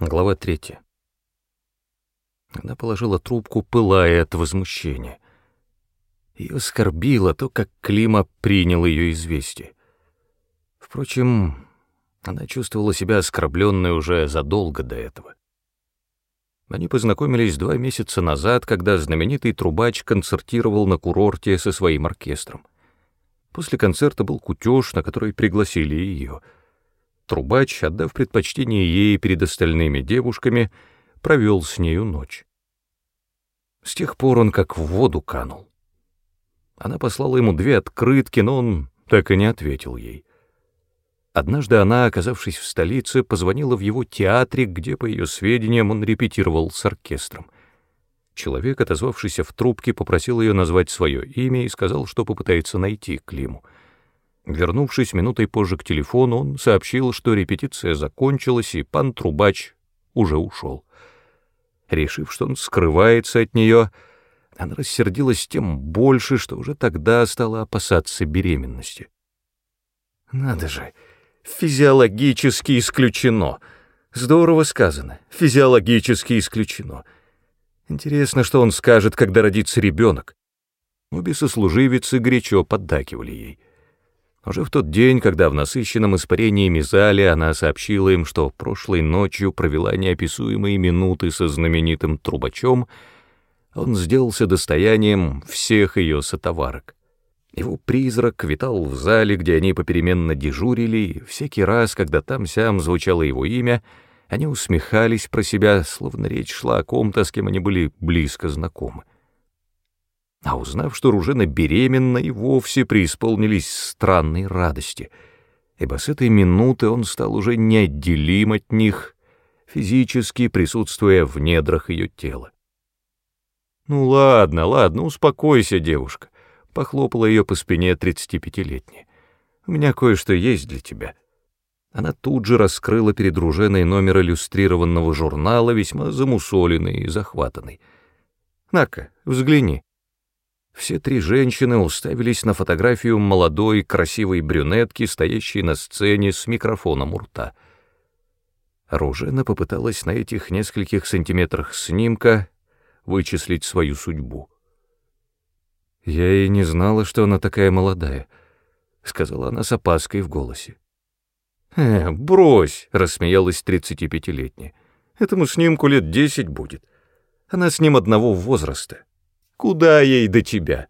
Глава третья. Она положила трубку, пылая от возмущения. Ее оскорбило то, как Клима принял ее известие. Впрочем, она чувствовала себя оскорбленной уже задолго до этого. Они познакомились два месяца назад, когда знаменитый трубач концертировал на курорте со своим оркестром. После концерта был кутеж, на который пригласили ее — Трубач, отдав предпочтение ей перед остальными девушками, провел с нею ночь. С тех пор он как в воду канул. Она послала ему две открытки, но он так и не ответил ей. Однажды она, оказавшись в столице, позвонила в его театре, где, по ее сведениям, он репетировал с оркестром. Человек, отозвавшийся в трубке, попросил ее назвать свое имя и сказал, что попытается найти Климу. Вернувшись минутой позже к телефону, он сообщил, что репетиция закончилась, и пан Трубач уже ушел. Решив, что он скрывается от нее, она рассердилась тем больше, что уже тогда стала опасаться беременности. «Надо же, физиологически исключено!» Здорово сказано. Физиологически исключено. Интересно, что он скажет, когда родится ребенок. Обе сослуживицы горячо поддакивали ей. Уже в тот день, когда в насыщенном испарении зале она сообщила им, что прошлой ночью провела неописуемые минуты со знаменитым трубачом, он сделался достоянием всех ее сотоварок. Его призрак витал в зале, где они попеременно дежурили, и всякий раз, когда там-сям звучало его имя, они усмехались про себя, словно речь шла о ком-то, с кем они были близко знакомы а узнав, что Ружена беременна, и вовсе преисполнились странной радости, ибо с этой минуты он стал уже неотделим от них, физически присутствуя в недрах ее тела. «Ну ладно, ладно, успокойся, девушка», — похлопала ее по спине тридцатипятилетняя. «У меня кое-что есть для тебя». Она тут же раскрыла перед Руженой номер иллюстрированного журнала, весьма замусоленный и захватанный. «На-ка, взгляни». Все три женщины уставились на фотографию молодой, красивой брюнетки, стоящей на сцене с микрофоном у рта. Ружена попыталась на этих нескольких сантиметрах снимка вычислить свою судьбу. «Я и не знала, что она такая молодая», — сказала она с опаской в голосе. «Э, брось!» — рассмеялась тридцатипятилетняя. «Этому снимку лет десять будет. Она с ним одного возраста. Куда ей до тебя?